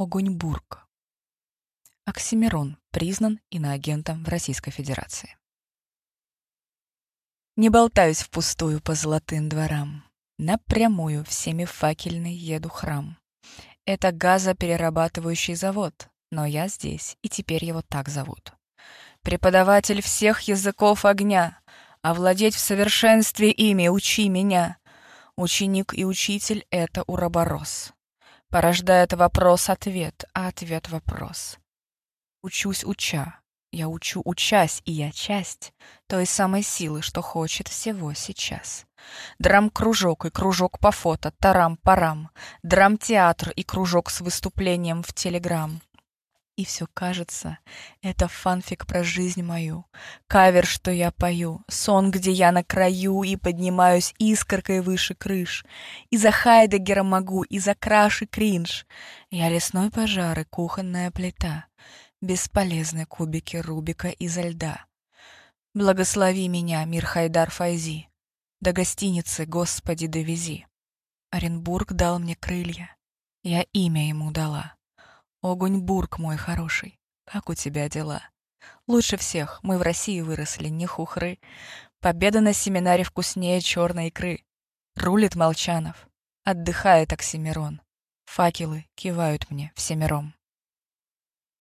Огоньбург. Оксимирон признан иноагентом в Российской Федерации. Не болтаюсь впустую по золотым дворам. Напрямую всеми факельный еду храм. Это газоперерабатывающий завод, но я здесь, и теперь его так зовут. Преподаватель всех языков огня, овладеть в совершенстве ими учи меня. Ученик и учитель — это уроборос. Порождает вопрос-ответ, а ответ-вопрос. Учусь уча, я учу учась, и я часть той самой силы, что хочет всего сейчас. Драм-кружок и кружок по фото, тарам-парам, драм-театр и кружок с выступлением в Телеграм. И все кажется, это фанфик про жизнь мою, кавер, что я пою, сон, где я на краю и поднимаюсь искоркой выше крыш. И за Хайдегера могу, и за краш и кринж. Я лесной пожар и кухонная плита, бесполезны кубики Рубика изо льда. Благослови меня, мир Хайдар Файзи, до гостиницы, Господи, довези. Оренбург дал мне крылья, я имя ему дала. Огоньбург мой хороший, как у тебя дела? Лучше всех, мы в России выросли, не хухры. Победа на семинаре вкуснее черной икры. Рулит Молчанов, отдыхает Оксимирон. Факелы кивают мне всемиром.